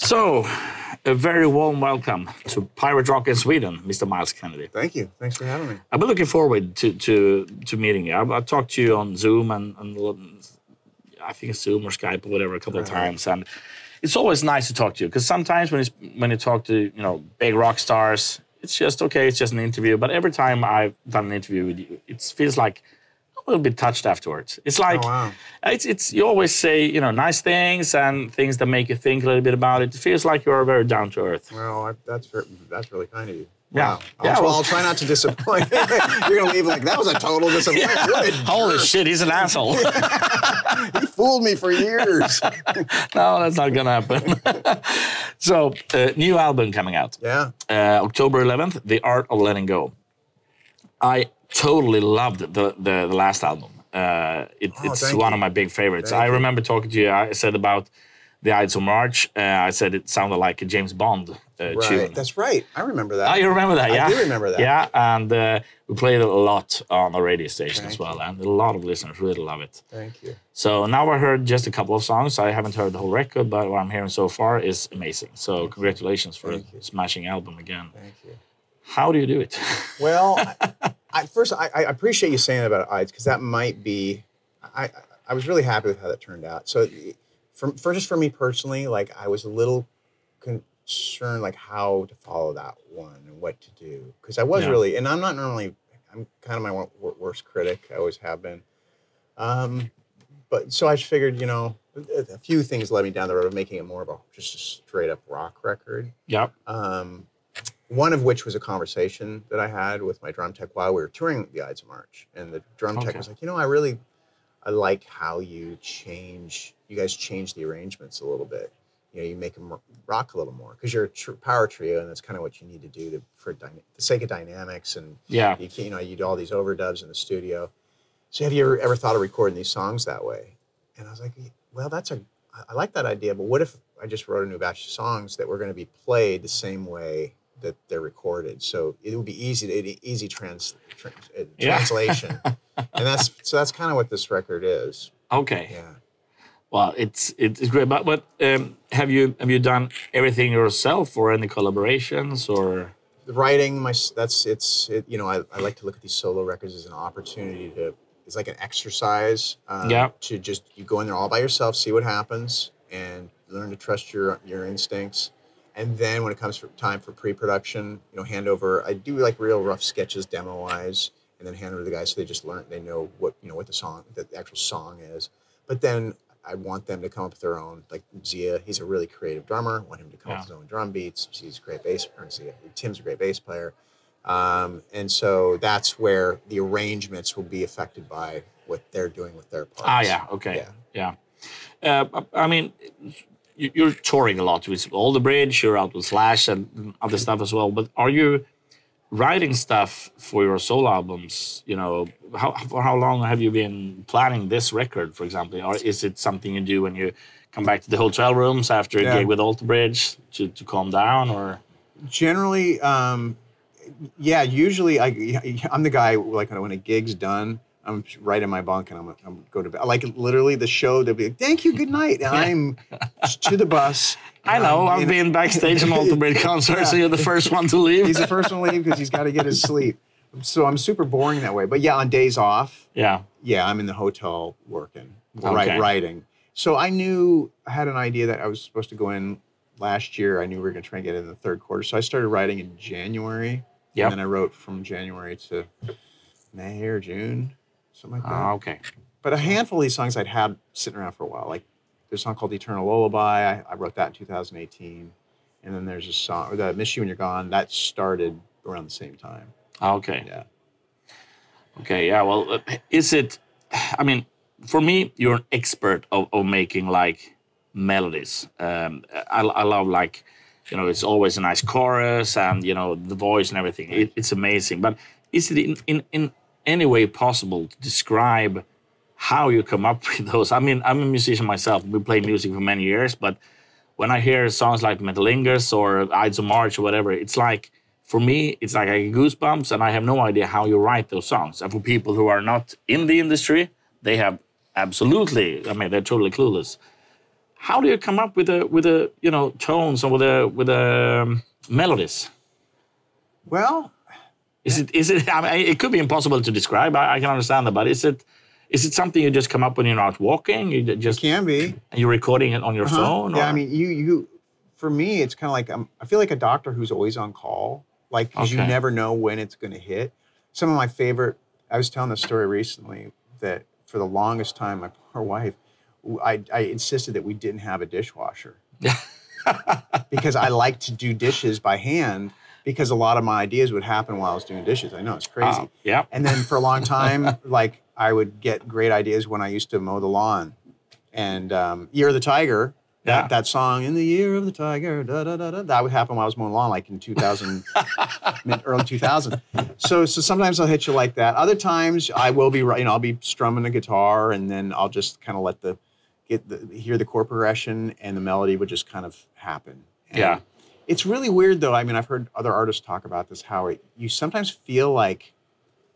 So, a very warm welcome to Pirate Rock in Sweden, Mr. Myles Kennedy. Thank you. Thanks for having me. I've been looking forward to to, to meeting you. I, I talked to you on Zoom and, and I think Zoom or Skype or whatever a couple of times, and it's always nice to talk to you because sometimes when it's, when you talk to you know big rock stars, it's just okay, it's just an interview. But every time I've done an interview with you, it feels like little bit touched afterwards. It's like Oh, wow. it's it's you always say you know nice things and things that make you think a little bit about it. It feels like you're very down to earth. Well, I, that's that's really kind of you. Yeah. Wow. I'll, Yeah, try- well- I'll try not to disappoint. You're gonna leave like that was a total disappointment. A Holy shit, he's an asshole. He fooled me for years. no, that's not gonna happen. so, uh, new album coming out. yeah. uh, October 11th, The Art of Letting Go. I totally loved the the, the last album. Uh, it, Oh, it's one you. of my big favorites. Thank I you. remember talking to you. I said about the Ides of March. Uh, I said it sounded like a James Bond uh, Right. tune. That's right. I remember that. Oh, you remember that? Yeah, I do remember that. Yeah, and uh, we played it a lot on the radio station as Thank well, and a lot of listeners really love it. Thank you. So now I heard just a couple of songs. I haven't heard the whole record, but what I'm hearing so far is amazing. So congratulations for Thank a you. smashing album again. Thank you. How do you do it? Well, I, first, I, I appreciate you saying about IDES because that might be. I, I was really happy with how that turned out. So, for, for just for me personally, like I was a little concerned, like how to follow that one and what to do because I was Yeah. really, and I'm not normally. I'm kind of my wor- wor- worst critic. I always have been. Um, but so I just figured, you know, a, a few things led me down the road of making it more of a just a straight up rock record. Yep. Um, one of which was a conversation that I had with my drum tech while we were touring the Ides of March, and the drum tech was like, you know, I really, I like how you change, you guys change the arrangements a little bit. You know, you make them rock a little more because you're a tr- power trio, and that's kind of what you need to do to, for dyna- the sake of dynamics, and Yeah. you can, you know, you do all these overdubs in the studio. So have you ever, ever thought of recording these songs that way? And I was like, well, that's a, I like that idea, but what if I just wrote a new batch of songs that were going to be played the same way that they're recorded? So it would be easy, to, easy trans, trans uh, Yeah. translation. and that's, so that's kind of what this record is. Okay. Yeah. Well, it's it's great. But but um, have you have you done everything yourself or any collaborations or? the writing my that's it's it, you know I, I like to look at these solo records as an opportunity to it's like an exercise um, Yeah. to just you go in there all by yourself see what happens and learn to trust your your instincts and then when it comes for time for pre-production you know hand over i do like real rough sketches demo wise and then hand over to the guys so they just learn they know what you know what the song the actual song is but then I want them to come up with their own. Like Zia, he's a really creative drummer. I Want him to come up with his own drum beats. He's a great bass. Or Zia, Tim's a great bass player, um, and so that's where the arrangements will be affected by what they're doing with their parts. Ah, yeah. Okay. Yeah. Yeah. Uh, I mean, you're touring a lot with Alter Bridge. You're out with Slash and other stuff as well. But are you writing stuff for your solo albums? You know, how for how long have you been planning this record, for example? Or is it something you do when you come back to the hotel rooms after a Yeah. gig with Alter Bridge to, to calm down, or? Generally, um, yeah. Usually, I I'm the guy like when a gig's done. I'm right in my bunk and I'm, I'm go to bed. Like literally, the show they'll be like, "Thank you, good night," and I'm to the bus. I know. Um, I've been backstage Alter Bridge concerts, so you're the first one to leave. He's the first one to leave because he's got to get his sleep. So I'm super boring that way. But yeah, on days off, yeah. yeah, I'm in the hotel working, Okay. right, writing. So I knew I had an idea that I was supposed to go in last year. I knew we were going to try and get in the third quarter. So I started writing in January. Yep. And then I wrote from January to May or June, something like that. Ah, okay. But a handful of these songs I'd had sitting around for a while. Like there's a song called Eternal Lullaby. I, I wrote that in 2018. And then there's a song, or that Miss You When You're Gone, that started around the same time. Ah, Okay. Yeah. Okay, yeah. Well, uh, is it? I mean, for me, you're an expert of, of making like melodies. Um, I, I love like, you know, it's always a nice chorus and you know the voice and everything. It, it's amazing. But is it in, in in any way possible to describe how you come up with those? I mean, I'm a musician myself. We play music for many years, but when I hear songs like Metalingus or Ides of March or whatever, it's like for me, it's like I get goosebumps, and I have no idea how you write those songs. And for people who are not in the industry, they have absolutely. I mean, they're totally clueless. how do you come up with the with the you know tones or with the with the um, melodies? Well, Is it is it? I mean, it could be impossible to describe. I, I can understand that, but is it is it something you just come up when you're out walking? You just can be. and you're recording it on your Uh-huh. phone? Yeah, or- I mean, you you for me, it's kind of like um, I feel like a doctor who's always on call, like because you never know when it's going to hit. Some of my favorite. I was telling the story recently that for the longest time, my poor wife, I insisted that we didn't have a dishwasher because I like to do dishes by hand because a lot of my ideas would happen while I was doing dishes. I know it's crazy. Oh, yeah. And then for a long time, like I would get great ideas when I used to mow the lawn. And um, Year of the Tiger, Yeah. that, that song, In the Year of the Tiger, da, da, da, da, that would happen while I was mowing the lawn, like in 2000, mid, early 2000. So, so sometimes I'll hit you like that. Other times I will be, you know, I'll be strumming a guitar and then I'll just kind of let the, get the, hear the chord progression and the melody would just kind of happen. And Yeah. It's really weird though. I mean, I've heard other artists talk about this, how it, you sometimes feel like,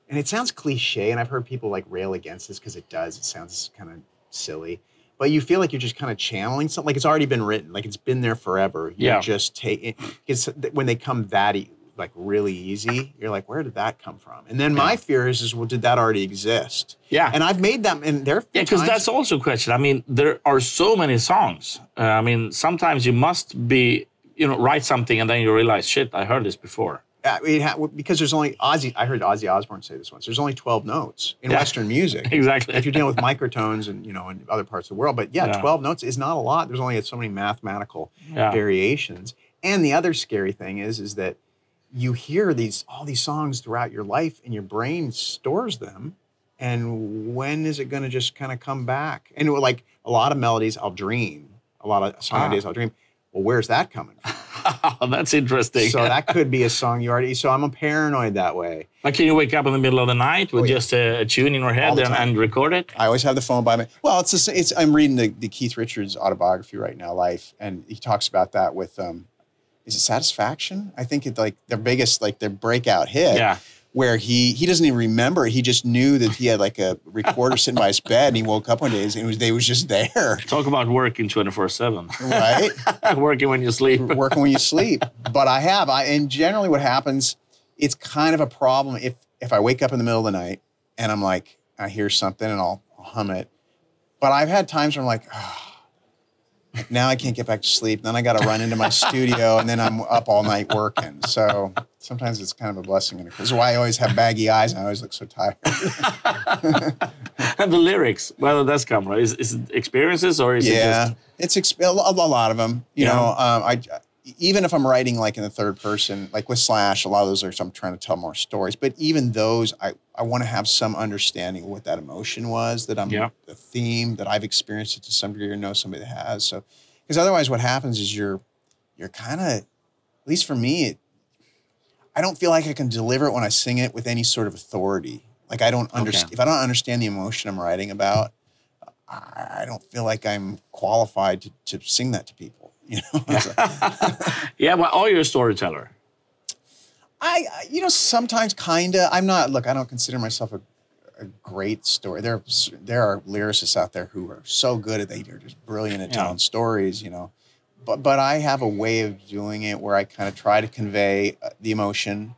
and it sounds cliche, and I've heard people like rail against this because it does. It sounds kind of silly, but you feel like you're just kind of channeling something. Like it's already been written, like it's been there forever. You're Yeah. just taking. It's when they come that e- like really easy. You're like, where did that come from? And then my fear is, is well, did that already exist? Yeah. And I've made them, and there. Yeah, because that's also a question. I mean, there are so many songs. Uh, I mean, sometimes you must be, you know, write something and then you realize, shit, I heard this before. Mean, ha- because there's only Ozzy. I heard Ozzy Osbourne say this once. There's only 12 notes in Yeah. Western music. Exactly. if you're dealing with microtones and you know in other parts of the world. But yeah, Yeah. 12 notes is not a lot. There's only so many mathematical Yeah. variations. And the other scary thing is is that you hear these all these songs throughout your life and your brain stores them. And when is it going to just kind of come back? And like a lot of melodies, I'll dream. A lot of song Ah. ideas, I'll dream. Well, where's that coming from? That's interesting. so that could be a song you already. So I'm a paranoid that way. like, can you wake up in the middle of the night with Oh, yeah. just a, a tune in your head and, and record it? I always have the phone by me. Well, it's, the sa- it's I'm reading the, the Keith Richards autobiography right now, Life, and he talks about that with um, is it Satisfaction? I think it's like their biggest like their breakout hit. Yeah. Where he he doesn't even remember. He just knew that he had like a recorder sitting by his bed, and he woke up one day and it was they was just there, Talk about working 24 7. right? working when you sleep. working when you sleep. But I have. I and generally what happens, it's kind of a problem if if I wake up in the middle of the night and I'm like I hear something and I'll, I'll hum it. But I've had times where I'm like, "Ah, like, now I can't get back to sleep. Then I got to run into my studio and then I'm up all night working. So sometimes it's kind of a blessing. And a curse. This is why I always have baggy eyes and I always look so tired. and the lyrics, whether that's come from, is, is it experiences or is it yeah, just. it's exp- a a lot of them. You Yeah. know, um, I even if I'm writing like in the third person, like with Slash, a lot of those are I'm trying to tell more stories. But even those, I I want to have some understanding of what that emotion was, that I'm Yeah. the theme that I've experienced it to some degree or know somebody that has. So, because otherwise, what happens is you're you're kind of, at least for me, it, I don't feel like I can deliver it when I sing it with any sort of authority. Like I don't understand Okay. if I don't understand the emotion I'm writing about. I I don't feel like I'm qualified to, to sing that to people. You know, yeah, well, are you a storyteller? I, you know, sometimes kinda. I'm not. Look, I don't consider myself a, a great story. There, are there are lyricists out there who are so good at they are just brilliant at Yeah. telling stories. You know, but but I have a way of doing it where I kind of try to convey uh, the emotion,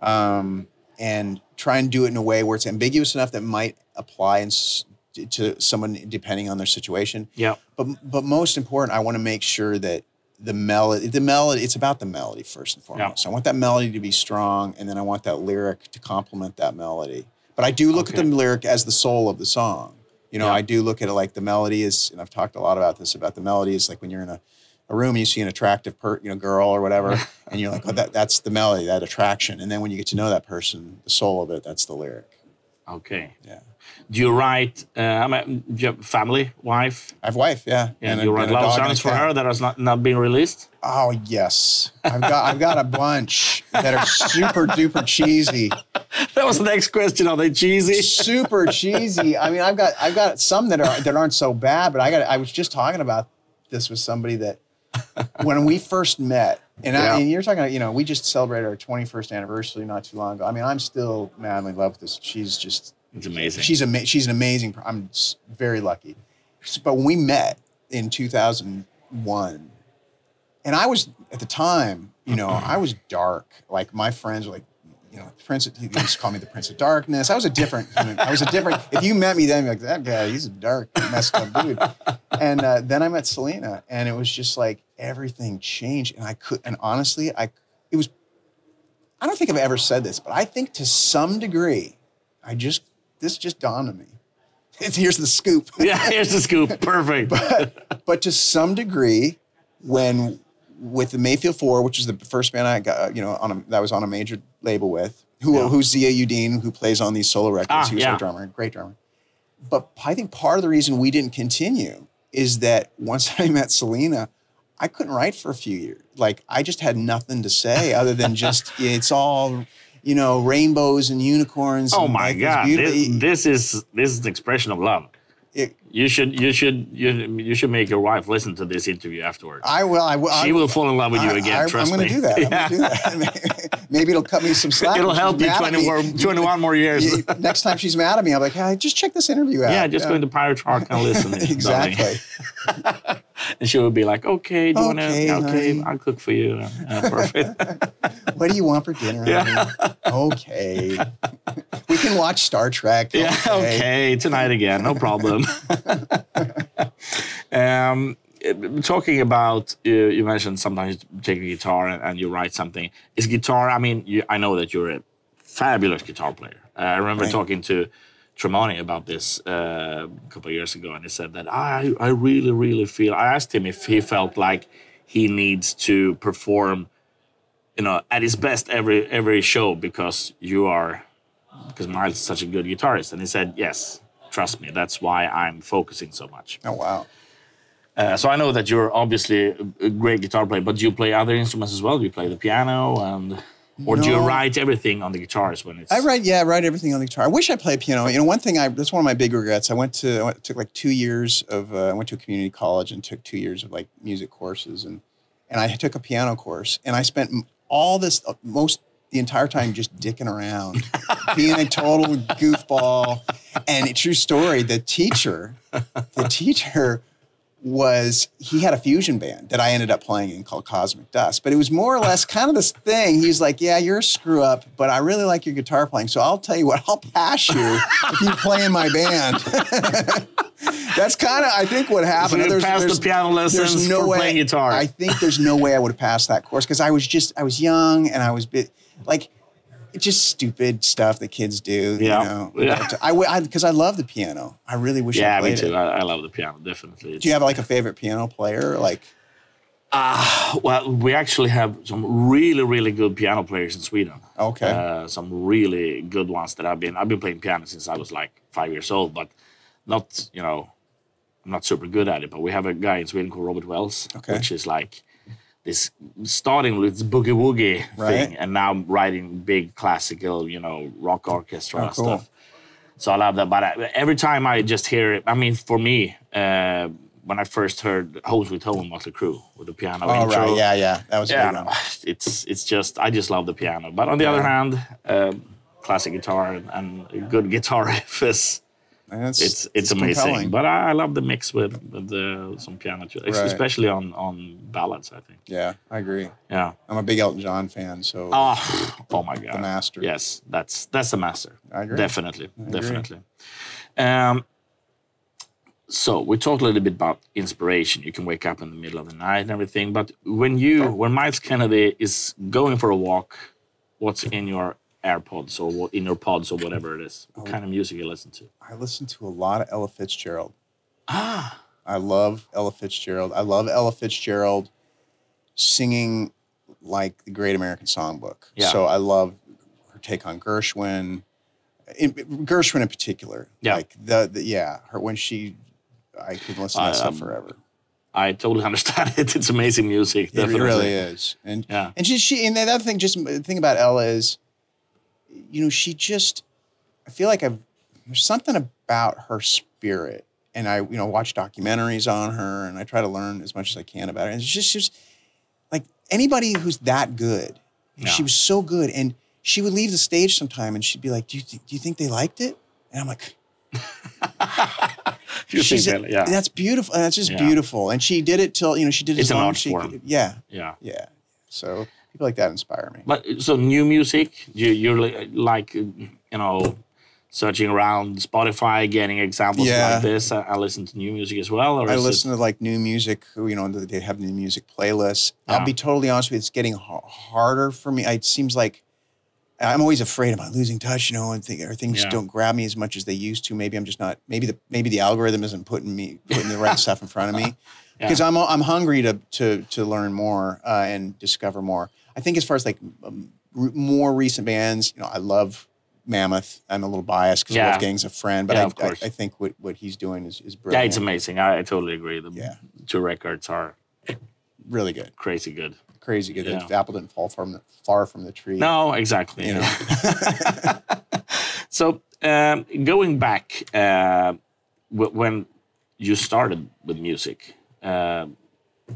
um, and try and do it in a way where it's ambiguous enough that might apply and s- to someone depending on their situation. Yeah. but but most important, I want to make sure that the melody, the melody, it's about the melody first and foremost. So I want that melody to be strong, and then I want that lyric to complement that melody. But I do look at the lyric as the soul of the song. You know. I do look at it like the melody is, and I've talked a lot about this about the melody is like when you're in a, a room and you see an attractive per, you know, girl or whatever, and you're like, oh, that that's the melody, that attraction. And then when you get to know that person, the soul of it, that's the lyric. Okay. Yeah. Do you write, uh, I mean, do you have family, wife? I have wife, yeah. And, a- you write and a love dog songs for her that has not, not been released? Oh yes, I've got I've got a bunch that are super duper cheesy, That was the next question. Are they cheesy? super cheesy. I mean, I've got I've got some that are that aren't so bad, but I got I was just talking about this with somebody that when we first met, and, Yeah. I, and you're talking, about, you know, we just celebrated our 21st anniversary not too long ago. I mean, I'm still madly in love with this. She's just It's amazing. she's ama- she's an amazing. I'm very lucky. But when we met, in 2001, and I was at the time, you know, I was dark. Like my friends were like, you know, Prince. He used to call me the Prince of Darkness. I was a different. I was a different. If you met me then, you'd be like that guy, he's a dark, messed up dude. And uh, then I met Selena, and it was just like everything changed, and I could. And honestly, I it was. I don't think I've ever said this, but I think to some degree, I just this just dawned on me. Here's the scoop. Yeah, here's the scoop. Perfect. but, but to some degree, when with the Mayfield Four, which is the first band I got, you know, on a, that was on a major label with, who Yeah. who's Zia Uddin, who plays on these solo records. Ah, he was yeah. our drummer, great drummer. But I think part of the reason we didn't continue is that once I met Selena, I couldn't write for a few years. Like I just had nothing to say other than just it's all, you know, rainbows and unicorns. oh and my life is God, this, this is this is the expression of love. It- You should you should you, you should make your wife listen to this interview afterwards. I will. I will. she I, will fall in love with you again. I, trust I'm me. going to do that. I'm going to do that. Maybe it'll cut me some slack. It'll help you mad at 20 me. more, 21 more years. Next time she's mad at me, I'm like, hey, just check this interview out. Yeah, just go into Pirate Rock and listen. exactly. And she would be like, okay, do you Okay, want to? Okay, honey. I'll cook for you. Yeah, perfect. what do you want for dinner? honey? Okay. we can watch Star Trek. yeah, okay, tonight again, no problem. um, talking about, uh, you mentioned sometimes you take a guitar and, and you write something. Is guitar, I mean, you, I know that you're a fabulous guitar player. Uh, I remember Right. talking to Tremonti about this uh, a couple of years ago, and he said that I, I really, really feel. I asked him if he felt like he needs to perform, you know, at his best every every show because you are, because Myles is such a good guitarist, and he said yes. Trust me, that's why I'm focusing so much. Oh wow. Uh, so I know that you're obviously a- great guitar player, but do you play other instruments as well? Do you play the piano and, or do you write everything on the guitars when it's? I write, yeah, I write everything on the guitar. I wish I played piano. You know, one thing I that's one of my big regrets. I went to I went, took like two years of uh, I went to a community college and took two years of like music courses and and I took a piano course and I spent all this uh, most the entire time just dicking around, being a total goofball. And a true story, the teacher, the teacher was he had a fusion band that I ended up playing in called Cosmic Dust. But it was more or less kind of this thing. He's like, Yeah, you're a screw up, but I really like your guitar playing. So I'll tell you what, I'll pass you if you play in my band. That's kind of, I think, what happened. There's- passed there's- the piano lessons no for way, playing guitar. I think there's no way I would have passed that course because I was just, I was young and I was bit, like, it's just stupid stuff that kids do. Yeah. You know? Yeah. I, because I, love the piano. I really wish I yeah, played me too. I, I love the piano, definitely. Do you have like a favorite piano player? Like, Uh, well, we actually have some really, really good piano players in Sweden. Okay. Uh, some really good ones that I've been. I've been playing piano since I was like five years old, but not, you know, I'm not super good at it. But we have a guy in Sweden called Robert Wells, Okay. which is like this starting with this boogie woogie Right. thing, and now I'm writing big classical, you know, rock orchestra Oh, cool. stuff. So I love that. But I, every time I just hear it, I mean, for me, uh, when I first heard "Home Sweet Home" Motley Crue with the piano oh, intro, right. Yeah, yeah. That was yeah, big no, one. it's it's just I just love the piano. But on the other hand, um, classic guitar and, and good guitar riff is It's, it's amazing. compelling. But I, I love the mix with with the, some piano Right. especially on on ballads. I think. yeah, I agree. Yeah. I'm a big Elton John fan, so Oh, oh my god. the master. Yes, that's that's the master. I agree. Definitely, agree. definitely. Um, so we talked a little bit about inspiration. You can wake up in the middle of the night and everything, but when you, when Myles Kennedy is going for a walk, what's in your AirPods or what in your pods or whatever it is? What Oh. kind of music you listen to? I listen to a lot of Ella Fitzgerald. Ah, I love Ella Fitzgerald. I love Ella Fitzgerald singing like the Great American Songbook. Yeah. So I love her take on Gershwin, in, Gershwin in particular. Yeah. Like the, the yeah, her when she, I could listen to that I, stuff um, forever. I totally understand it. It's amazing music. It really is. And Yeah. and she she and the other thing, just the thing about Ella is, you know, she just I feel like I've there's something about her spirit. And I, you know, watch documentaries on her and I try to learn as much as I can about her. And it's just, just like anybody who's that good. Yeah. She was so good. And she would leave the stage sometime and she'd be like, Do you, th- do you think they liked it? And I'm like, she's that- yeah. that's beautiful. That's just Yeah. beautiful. And she did it till you know she did it It's as an long art as she form. could. Yeah, yeah. yeah. So people like that inspire me. But so new music, you you're like you know searching around Spotify, getting examples Yeah. like this. I, I listen to new music as well, or I is it- listen to like new music. You know, they have new music playlists. Yeah. I'll be totally honest with you. It's getting ha- harder for me. It seems like I'm always afraid. Am I losing touch? You know, and think, or things Yeah. don't grab me as much as they used to. Maybe I'm just not. Maybe the maybe the algorithm isn't putting me putting the right stuff in front of me. Because I'm I'm hungry to to to learn more uh, and discover more. I think as far as like um, re- more recent bands, you know, I love Mammoth. I'm a little biased because Yeah. Wolfgang's a friend, but Yeah, I, of course. I I think what what he's doing is is brilliant. yeah, it's amazing. I, I totally agree. The Yeah. two records are Really good. crazy good. crazy good. Yeah. The apple didn't fall from the, far from the tree. No, exactly. you know. So um, going back, uh, w- when you started with music, uh,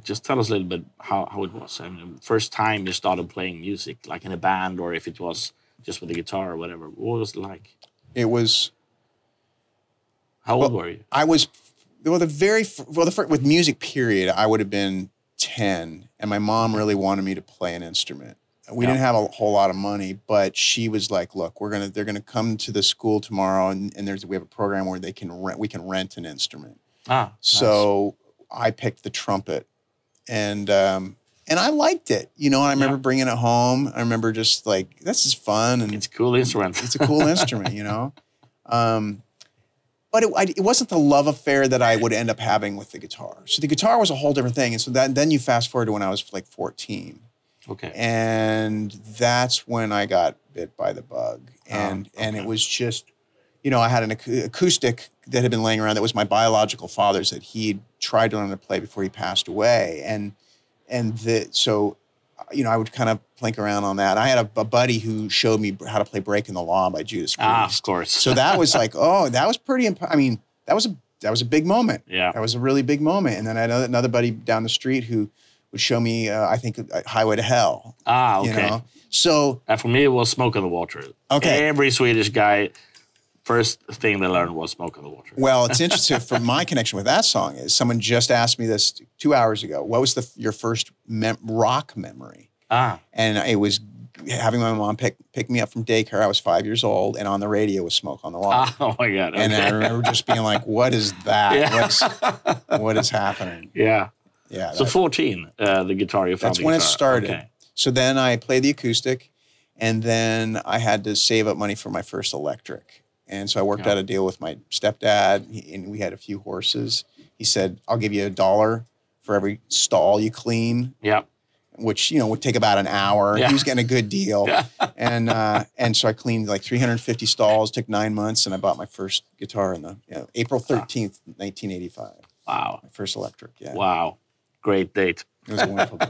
just tell us a little bit how, how it was. I mean, first time you started playing music, like in a band, or if it was just with a guitar or whatever. What was it like? it was. How old Well, were you? I was. Well, the very well, the fir- with music period, I would have been ten, and my mom really wanted me to play an instrument. We Yeah. didn't have a whole lot of money, but she was like, "Look, we're gonna they're gonna come to the school tomorrow, and, and there's we have a program where they can rent we can rent an instrument." Ah, So I picked the trumpet, and um, and I liked it. You know, I remember bringing it home. I remember just like this is fun, and it's a cool instrument. it's a cool instrument, you know. Um, but it, I, it wasn't the love affair that I would end up having with the guitar. So the guitar was a whole different thing. And so that, then you fast forward to when I was like 14. okay. And that's when I got bit by the bug. And, and it was just, you know, I had an acoustic that had been laying around that was my biological father's that he tried to learn to play before he passed away. And, and the, so, you know, I would kind of plink around on that. I had a, a buddy who showed me how to play Breaking the Law by Judas Priest. Ah, of course. So that was like, oh, that was pretty. Imp- I mean, that was a that was a big moment. yeah. That was a really big moment. And then I had another, buddy down the street who would show me, uh, I think, uh, Highway to Hell. Ah, okay. You know, so And for me, it was Smoke on the Water. Okay. Every Swedish guy, first thing they learned was Smoke on the Water. well, it's interesting. for my connection with that song is someone just asked me this two hours ago. What was the your first mem- rock memory? Ah, And it was having my mom pick pick me up from daycare. I was five years old, and on the radio was "Smoke on the Water." oh my God. And I remember just being like, "What is that? Yeah. What's what is happening?" yeah. Yeah. So 14, uh, the guitar you found. That's when it started. Okay. So then I played the acoustic, and then I had to save up money for my first electric. And so I worked Yeah. out a deal with my stepdad, and we had a few horses. He said, "I'll give you a dollar for every stall you clean," Yeah. which you know would take about an hour. Yeah. He was getting a good deal, Yeah. and uh, and so I cleaned like 350 stalls. Took nine months, and I bought my first guitar in the you know, April 13th, 1985. Wow. My first electric. Yeah, Wow. Great date. it was a wonderful. day.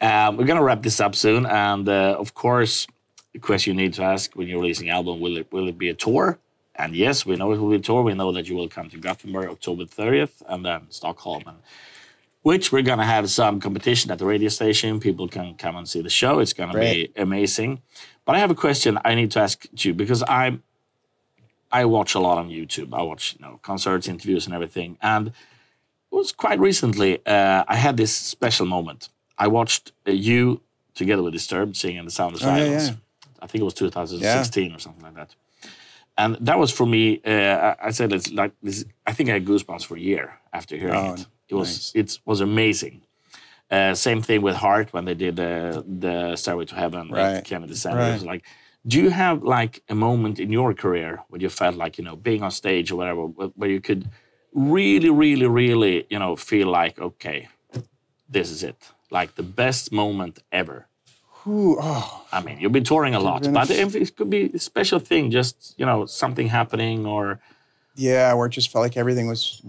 Um, we're gonna wrap this up soon, and uh, of course, the question you need to ask when you're releasing an album: Will it will it be a tour? And yes, we know it will be a tour. We know that you will come to Gothenburg October 30th, and then Stockholm, and which we're gonna have some competition at the radio station. People can come and see the show. It's gonna be amazing. But I have a question I need to ask you because I I watch a lot on YouTube. I watch you know concerts, interviews, and everything, and it was quite recently uh, I had this special moment. I watched uh, you together with Disturbed singing "The Sound of Oh, yeah, Silence." yeah. I think it was 2016 or something like that. And that was for me. Uh, I said it's like this. I think I had goosebumps for a year after hearing Oh, it. It was nice. it was amazing. Uh, same thing with Heart when they did uh, the Stairway to Heaven, Right. Kennedy Center. It was Right. like, do you have like a moment in your career where you felt like you know being on stage or whatever, where where you could really, really, really, you know, feel like okay, this is it, like the best moment ever. Ooh, oh, I mean, you've been touring a lot, but if it could be a special thing, just you know, something happening or yeah, where it just felt like everything was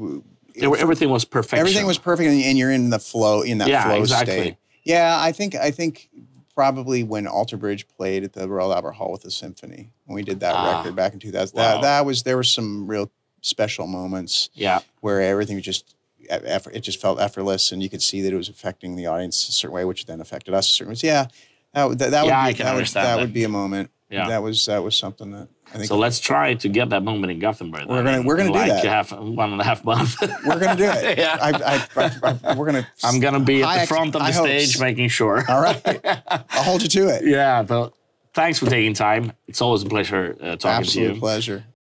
everything was perfect. everything was perfect, and you're in the flow in that Yeah, flow exactly. state. Yeah, I think I think probably when Alter Bridge played at the Royal Albert Hall with the symphony when we did that Ah, record back in 2000. wow. That that was there were some real special moments Yeah, where everything was just it just felt effortless, and you could see that it was affecting the audience a certain way, which then affected us a certain way. So, yeah, that would- that, that would Yeah, I be, can that would, understand that that. would be a moment. Yeah. that was that was something that I think So let's try to get that moment in Gothenburg. We're gonna- we're gonna in do like that. half one and a half month. we're gonna do it. Yeah. I, I, I, I, we're gonna. I'm gonna be at the front of the stage making sure. All right, I'll hold you to it. Yeah, but thanks for taking time. It's always a pleasure uh, talking to you. Absolute you. pleasure.